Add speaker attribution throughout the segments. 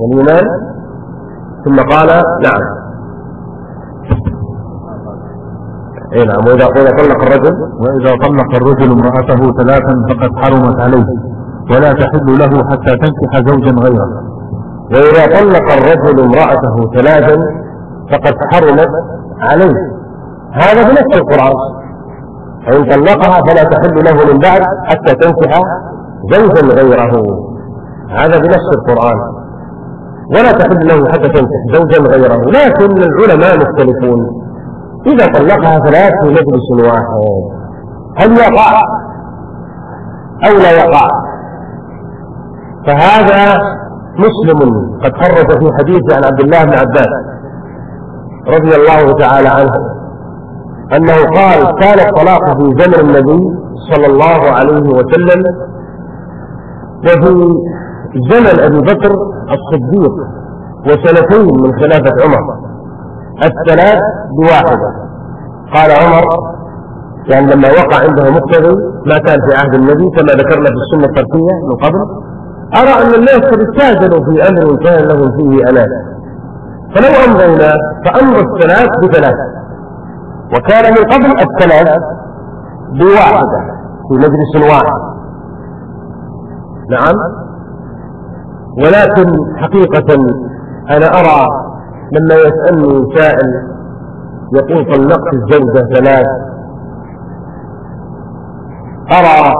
Speaker 1: والإيمان ثم قال نعم. اي نعم وإذا طلق الرجل
Speaker 2: وإذا طلق الرجل امرأته ثلاثا فقد حرمت عليه ولا تحل له حتى تنكح زوجا غيره.
Speaker 1: وإذا طلق الرجل امرأته ثلاثا فقد حرمت عليه. هذا بنفس القرآن. فإن طلقها فلا تحل له من بعد حتى تنكح زوجا غيره. هذا بنفس القرآن. ولا تحل له حتى تنكح زوجا غيره. لكن العلماء مختلفون. إذا طلقها ثلاث في مجلس واحد هل يقع أو لا يقع؟ فهذا مسلم قد خرج في حديث عن عبد الله بن عباس رضي الله تعالى عنه أنه قال كان الطلاق في زمن النبي صلى الله عليه وسلم وفي زمن أبي بكر الصديق وسنتين من خلافة عمر. الثلاث بواحدة. قال عمر يعني لما وقع عنده مقتضي ما كان في عهد النبي كما ذكرنا في السنة التركية من قبل أرى أن الناس قد استعجلوا في أمر كان لهم فيه أمان. فلو أمضينا فأمر الثلاث بثلاث. وكان من قبل الثلاث بواحدة في مجلس واحد. نعم. ولكن حقيقة أنا أرى لما يسألني سائل يقول طلقت الزوجة ثلاث. أرى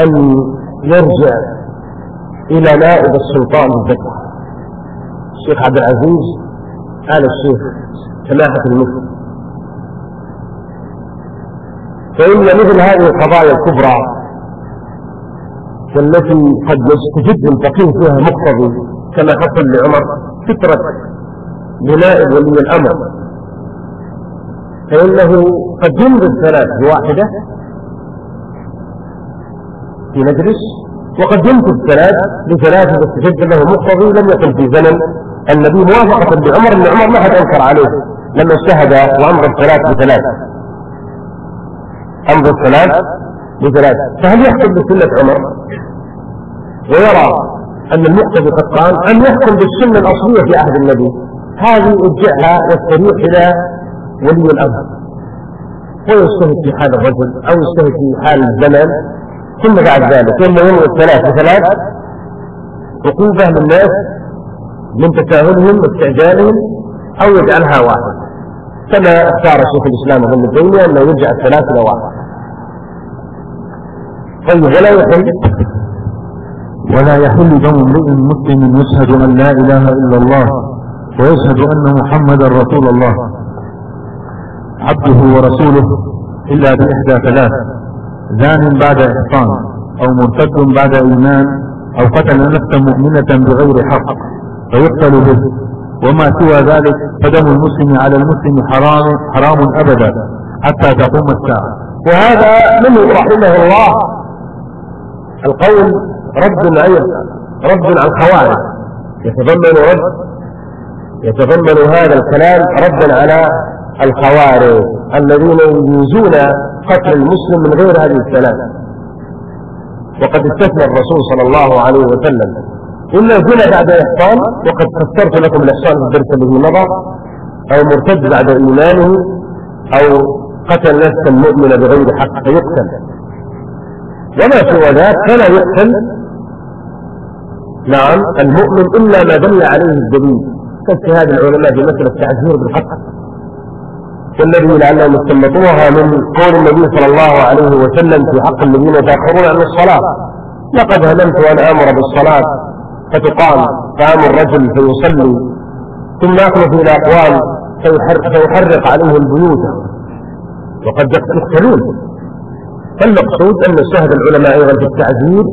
Speaker 1: أن يرجع إلى نائب السلطان الذكر. الشيخ عبد العزيز آل الشيخ سماحة المفتي. فإن مثل هذه القضايا الكبرى والتي قد يستجد الفقيه فيها مقتضي كما حصل لعمر فكرة بنائب ولي الأمر. فإنه قد ينجز ثلاث بواحدة في مجلس وقد ينجز ثلاث بثلاثة بس له مقتضي لم يكن في زمن النبي موافقة بعمر أن عمر ما حد أنكر عليه لما اجتهد وأمر الثلاث بثلاث. أمر الثلاث بثلاث. فهل يحكم بسنة عمر؟ ويرى أن المقتضي قد قال أن يحكم بالسنة الأصلية في عهد النبي. هذه ارجعها واستريح إلى ولي الأمر. ويجتهد في حال الرجل أو يجتهد في حال الزمن ثم بعد ذلك إما يمر الثلاث بثلاث عقوبة للناس من تساهلهم واستعجالهم أو يجعلها واحد كما اختار شيخ الإسلام ابن التيمية أنه يرجع الثلاث إلى واحد. طيب ولا يحل.
Speaker 2: ولا يحل دم امرئ مسلم يشهد أن لا إله إلا الله ويشهد أن محمدا رسول الله عبده ورسوله إلا بإحدى ثلاث زان بعد إحصان أو مرتد بعد إيمان أو قتل نفسا مؤمنة بغير حق فيقتل به. وما سوى ذلك فدم المسلم على المسلم حرام حرام أبدا حتى تقوم الساعة.
Speaker 1: وهذا منه رحمه الله. القول رد عن رد على الخوارج. يتضمن رد يتضمن هذا الكلام ردا على الخوارج الذين يجيزون قتل المسلم من غير هذه الثلاث وقد استثنى الرسول صلى الله عليه وسلم. إلا زنا بعد إحصان وقد فسرت لكم الإحصان في الدرس الذي مضى أو مرتد بعد إيمانه أو قتل نفسا مؤمنة بغير حق فيقتل. وما سوى ذلك فلا يقتل نعم المؤمن إلا ما دل عليه الدليل. كاجتهاد العلماء في مسألة التعذير بالحق؟ والذي لعلهم استنبطوها من قول النبي صلى الله عليه وسلم في حق الذين يتأخرون عن الصلاة. لقد هممت أن آمر بالصلاة فتقام فآمر الرجل فيصلي. ثم أخلف إلى أقوال فيحرق عليه البيوت وقد يقتلون. فالمقصود أن اجتهد العلماء أيضا في التعذير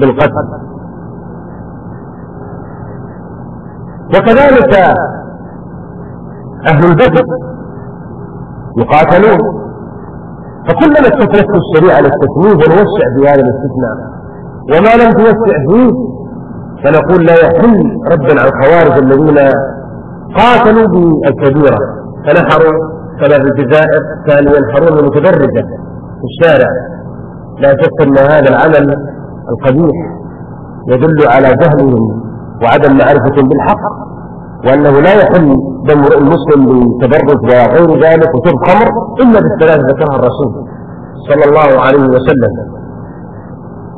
Speaker 1: بالقتل. وكذلك أهل البدر يقاتلون. فكلما استثنته الشريعة للتسويف ونوسع في هذا الاستثناء وما لم توسع فيه فنقول لا يحل ردا على الخوارج الذين قاتلوا بالكبيرة. فنحروا كما في الجزائر كانوا ينحرون المتدرجة في الشارع. لا شك أن هذا العمل القبيح يدل على جهلهم وعدم معرفة بالحق وأنه لا يحل دم المسلم بتبرج وغير ذلك وشرب خمر إلا بالثلاث ذكرها الرسول صلى الله عليه وسلم.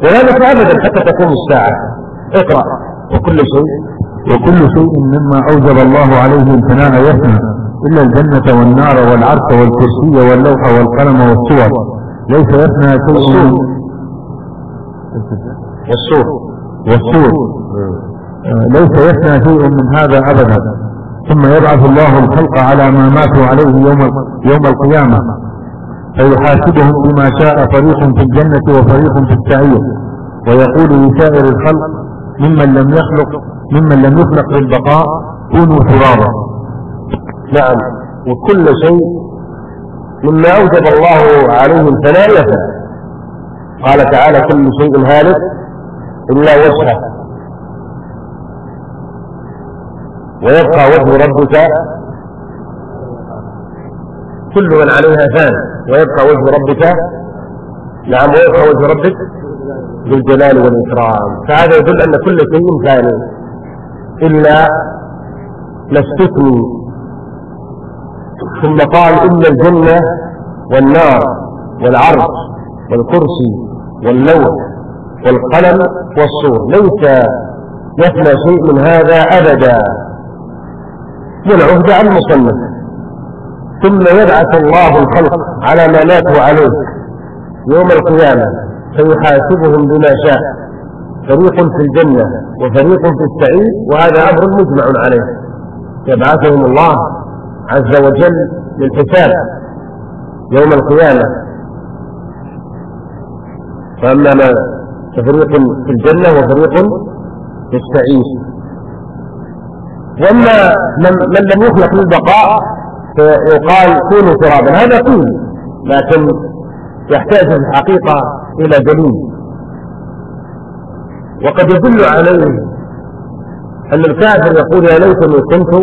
Speaker 1: وذلك أبدا حتى تقوم الساعة. اقرأ. وكل شيء.
Speaker 2: وكل شيء مما أوجب الله عليه الفناء يفنى إلا الجنة والنار والعرش والكرسي واللوح والقلم والصور ليس يفنى شيء.
Speaker 1: والسور.
Speaker 2: والسور. آه، ليس يفنى شيء من هذا أبدا. ثم يبعث الله الخلق على ما ماتوا عليه يوم يوم القيامة. فيحاسبهم بما شاء فريق في الجنة وفريق في السعير. ويقول لسائر الخلق ممن لم يخلق ممن لم يخلق للبقاء كونوا ترابا
Speaker 1: نعم. وكل شيء مما أوجب الله عليه الفناء قال تعالى كل شيء هالك إلا وجهه. ويبقى وجه ربك كل من عليها فان ويبقى وجه ربك نعم ويبقى وجه ربك بالجلال والإكرام. فهذا يدل أن كل شيء فاني إلا نستثني ثم قال إن الجنة والنار والعرش والكرسي واللوح والقلم والصور. ليس يفنى شيء من هذا أبدا. والعهد عن المصنف ثم يبعث الله الخلق على ما ماتوا عليه. يوم القيامة فيحاسبهم بما شاء. فريق في الجنة وفريق في السعيد وهذا أمر مجمع عليه. يبعثهم الله عز وجل للحساب يوم القيامة. فأما ما ففريق في الجنة وفريق في السعيد وأما من, من لم يخلق للبقاء فيقال كونوا ترابا. هذا قيل لكن يحتاج في الحقيقة إلى دليل. وقد يدل عليه أن الكافر يقول يا ليتني كنت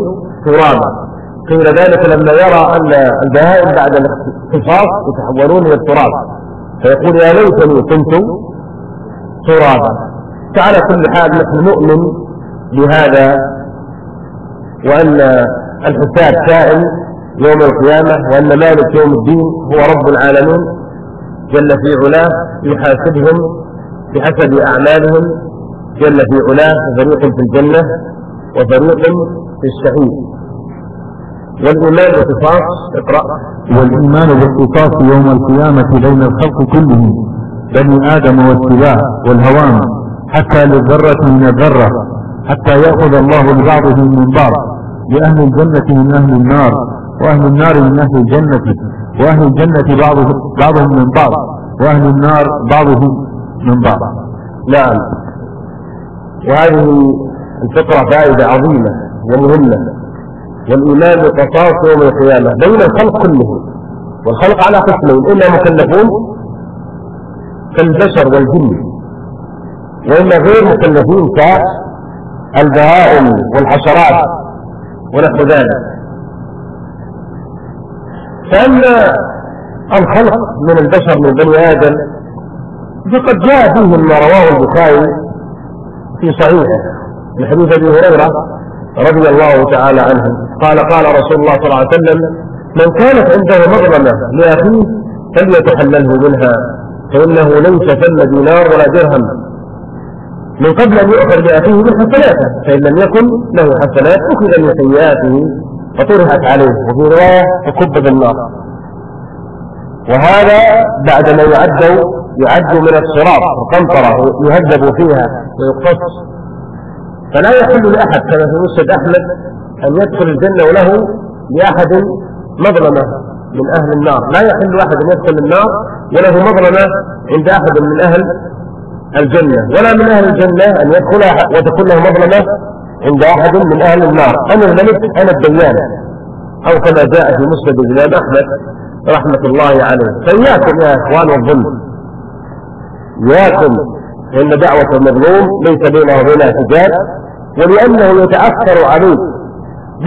Speaker 1: ترابا. قيل ذلك لما يرى أن البهائم بعد الاختصاص يتحولون إلى التراب. فيقول يا ليتني كنت ترابا. فعلى كل حال نحن نؤمن بهذا وأن الحساب كائن يوم القيامة وأن مالك يوم الدين هو رب العالمين جل في علاه يحاسبهم بحسب أعمالهم جل في علاه فريق في الجنة وفريق في السعيد والإيمان بالقصاص اقرأ.
Speaker 2: والإيمان بالقصاص يوم القيامة بين الخلق كلهم بني آدم والسباع والهوام حتى للذرة من الذرة حتى يأخذ الله لبعضهم من بعض لأهل الجنة من أهل النار وأهل النار من أهل الجنة وأهل الجنة بعضهم, بعضهم من بعض وأهل النار بعضهم من بعض.
Speaker 1: نعم. وهذه الفطرة فائدة عظيمة ومهمة. والإيمان بقصاص يوم القيامة. بين الخلق كلهم والخلق على قسمين. إما مكلفون كالبشر والجن وإما غير مكلفين البهائم والحشرات ونحو ذلك. فأما الخلق من البشر من بني آدم فقد جاء فيه ما رواه البخاري في صحيحه. من حديث أبي هريرة رضي الله تعالى عنه. قال قال رسول الله صلى الله عليه وسلم من كانت عنده مظلمة لأخيه فليتحلله منها فإنه ليس ثم دينار ولا درهم. من قبل أن يؤخذ بأخيه من حسناته فإن لم يكن له حسنات أخذ من سيئاته فطرحت عليه وفي رواية فكب بالنار. وهذا بعدما يعد يعد من الصراط وقنطرة يهذب فيها ويقتص فلا يحل لأحد كما في مسجد أحمد أن يدخل الجنة وله لأحد مظلمة من أهل النار. لا يحل أحد أن يدخل النار وله مظلمة عند أحد من أهل الجنة. ولا من أهل الجنة أن يدخل وتكون له مظلمة عند أحد من أهل النار. أنا الملك أنا الديان أو كما جاء في مسند الإمام أحمد رحمة الله عليه. فإياكم يا إخوان والظلم. إياكم فإن دعوة المظلوم ليس بينه وبين اعتجاج ولأنه يتأثر عليك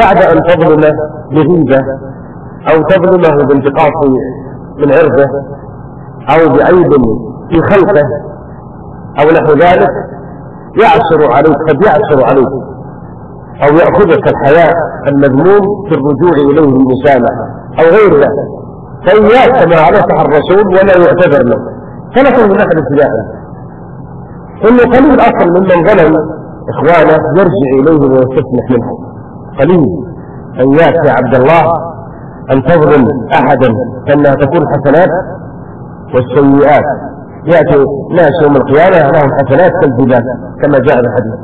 Speaker 1: بعد أن تظلمه بغيبة أو تظلمه بانتقاص من عرضه أو بعيب في خلقه أو نحو ذلك يعثر عليك قد يعثر عليك أو يأخذك الحياء المذموم في الرجوع إليه بالمسامحة أو غير ذلك. فإياك كما نصح الرسول ولا يعتذر له. فلكن من ابتداء إنه قليل أصلا ممن ظلم إخوانه يرجع إليه ويستسمح منهم قليل. إياك يا عبد الله أن تظلم أحدا فإنها تكون حسنات والسيئات. يأتي ناس يوم القيامة لهم حسنات كالجبال كما جاء في الحديث.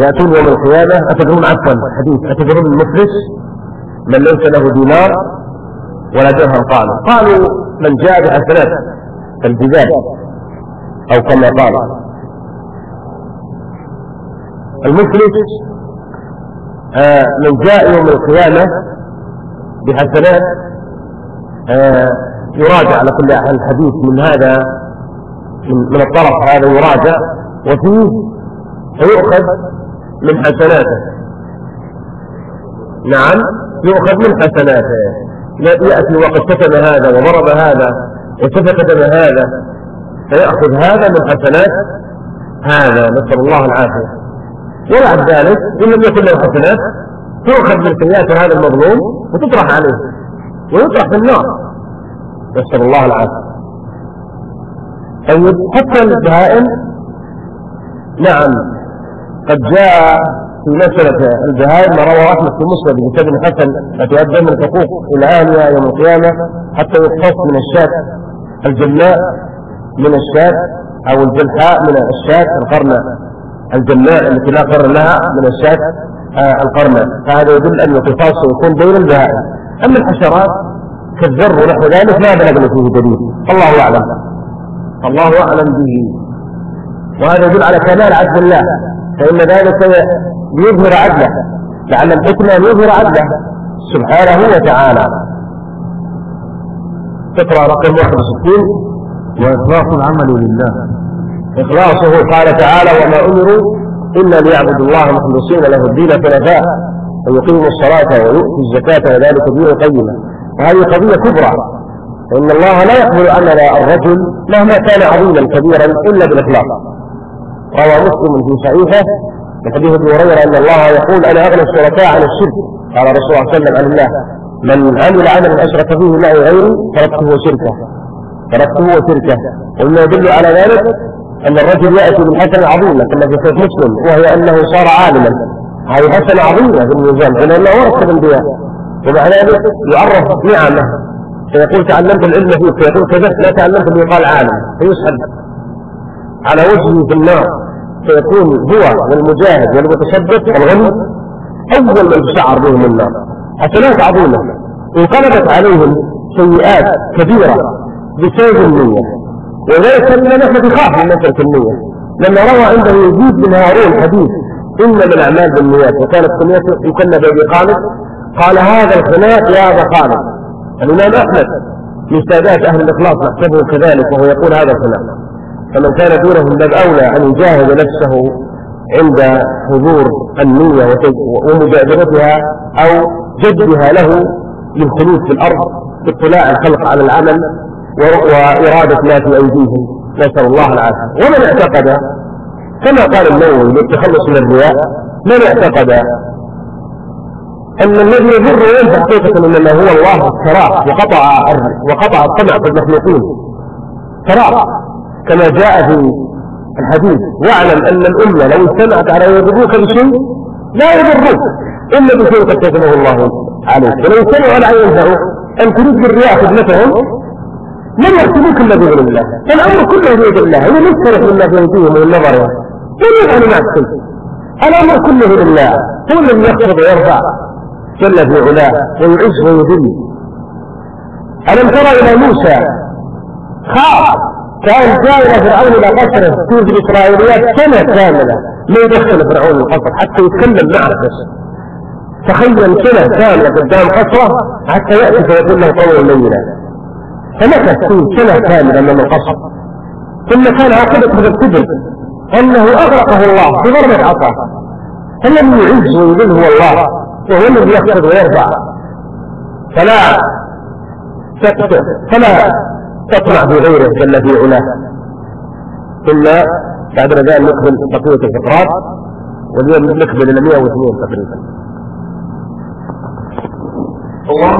Speaker 1: يأتون يوم القيامة أتدرون عفوا حديث. أتدرون المفلس؟ من ليس له دينار ولا درهم قالوا. قالوا من جاء بحسنات كالجبال أو كما قال. المفلس آه من جاء يوم القيامة بحسنات آه يراجع على كل الحديث من هذا من الطرف هذا يراجع وفيه فيؤخذ من حسناته. نعم يؤخذ من حسناته. يأتي وقد كتب هذا وضرب هذا وسفك هذا فيأخذ هذا من حسنات هذا نسأل الله العافية. وبعد ذلك إن لم يكن له حسنات تؤخذ من سيئات هذا المظلوم وتطرح عليه ويطرح في النار. نسأل الله العافية. طيب حتى البهائم نعم قد جاء في مسألة البهائم ما روى أحمد في مسند بن حسن أتؤدى من الحقوق إلى أهلها يوم القيامة حتى يقتص من الشاة الجناء. من الشاة أو الجلحاء من الشاة القرن الجناء التي لا قرن لها من الشاة آه القرن فهذا يدل أن القصاص يكون بين البهائم أما الحشرات كالذر ونحو ذلك ما بلغنا فيه دليل. الله أعلم. الله أعلم به. وهذا يدل على كمال عدل الله. فإن ذلك ليظهر عدله. لعل الحكمة ليظهر عدله سبحانه وتعالى. تقرأ رقم 61
Speaker 2: وإخلاص العمل لله.
Speaker 1: إخلاصه قال تعالى وما أمروا إلا ليعبدوا الله مخلصين له الدين حنفاء ويقيموا الصلاة ويؤتوا الزكاة وذلك دين قيمة وهذه قضية كبرى. فإن الله لا يقبل عمل الرجل مهما كان عظيما كبيرا إلا بالإخلاص. روى مسلم في صحيحه حديث أبي هريرة أن الله يقول أنا أغنى الشركاء عن الشرك. قال الرسول صلى الله عليه وسلم عن الله من عمل عملا أشرك فيه معي غيري تركته وشركه تركته وشركه ومما يدل على ذلك أن الرجل يأتي بالحسنه عظيمه كما في مسلم وهي أنه صار عالما. هذه حسنة عظيمة في الميزان لأنه ورث الانبياء ومع ذلك يعرف نعمة. فيقول تعلمت العلم فيك. فيقول كذبت لا تعلمت اللي قال عالم. فيسحب على وجهه في النار. فيكون هو والمجاهد والمتصدق والغني أول من تشعر بهم النار. حسنات عظيمة. انقلبت عليهم سيئات كبيرة. بسبب النية. ولذلك كان نحن بخاف من مسألة النية. لما روى عنده يزيد بن هارون حديث إنما الأعمال بالنيات وكانت كنيته يكنى بأبي خالد قال هذا الخناق يا أبا خالد. الإمام أحمد من سادات أهل الإخلاص نحسبه كذلك وهو يقول هذا الخناق. فمن كان دونه من باب أولى أن يجاهد نفسه عند حضور النية ومجادلتها أو جدها له للخلود في الأرض باطلاع الخلق على العمل وإرادة ما في أيديهم نسأل الله العافية. ومن اعتقد كما قال النووي للتخلص من الرياء من اعتقد أن الذي يضر وينفع حقيقة إنما هو الله تراه وقطع وقطع الطمع في المخلوقين. تراه كما جاء في الحديث واعلم أن الأمة لو اجتمعت على يضروك بشيء لا يضروك إلا بشيء قد كتبه الله عليك. ولو اجتمعوا على أن ينفعوا أن تريد بالرياء خدمتهم لم يحسبوك إلا بإذن الله. الأمر كله بيد الله. هو مسترح مما في أيديهم من نظرهم لم يفعلوا معك شيء الأمر كله لله هو الذي يخفض ويرفع. جل في علاه. ويعز ويذل ألم ترى إلى موسى؟ خاف. كأن جاء إلى فرعون إلى قصره في الإسرائيليات سنة كاملة. ما يدخل فرعون القصر حتى يتكلم معه بس. تخيل سنة كاملة قدام قصره حتى يأتي فيقول له قولا لينا فمكث فيه سنة كاملة من القصر. ثم كان عاقبة هذا الكذب أنه أغرقه الله بضربة عصا فالذي يعز ويذل هو الله. وهو الذي يخفض ويرفع. فلا فلا تطمع في غيره جل في علاه. ثم بعد رجاء نكمل بقية الفقرات واليوم نكمل إلى 102 تقريبا.
Speaker 3: Oh.